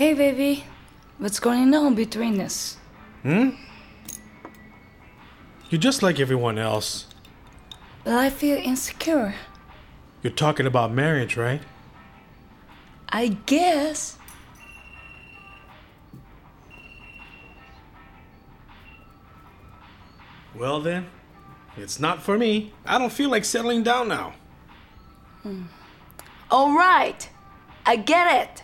Hey, baby. What's going on between us? Hmm? You're just like everyone else. But I feel insecure. You're talking about marriage, right? I guess. Well, then, it's not for me. I don't feel like settling down now. Hmm. All right. I get it.